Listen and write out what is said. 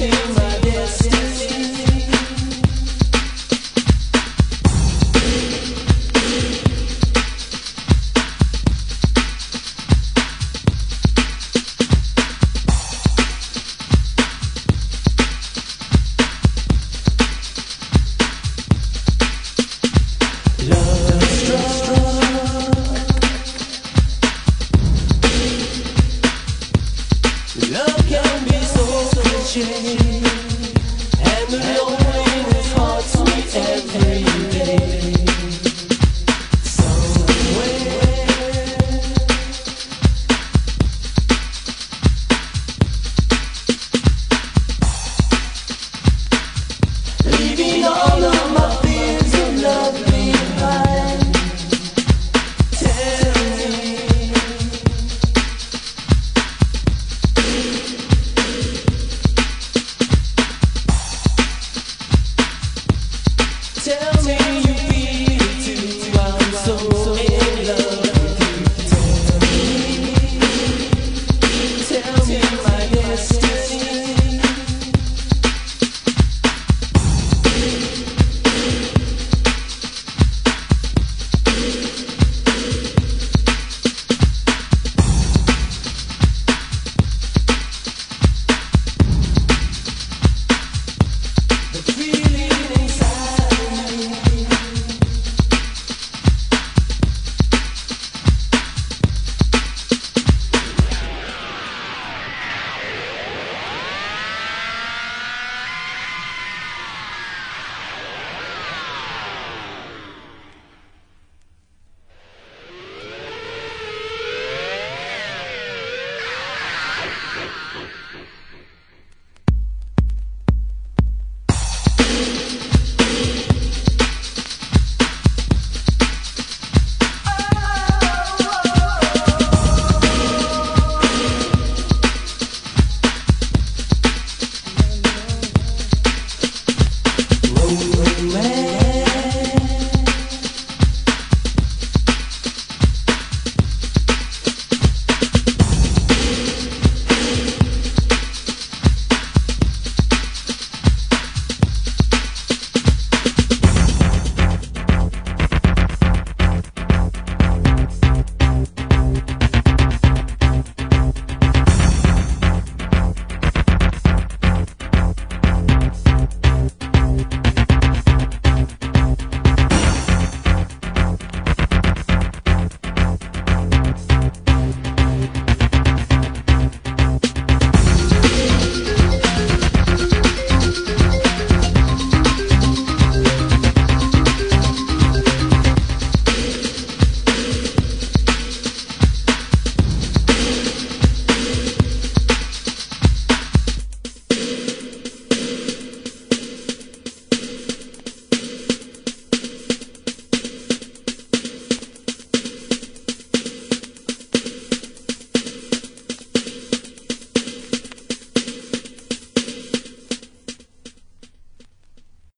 seems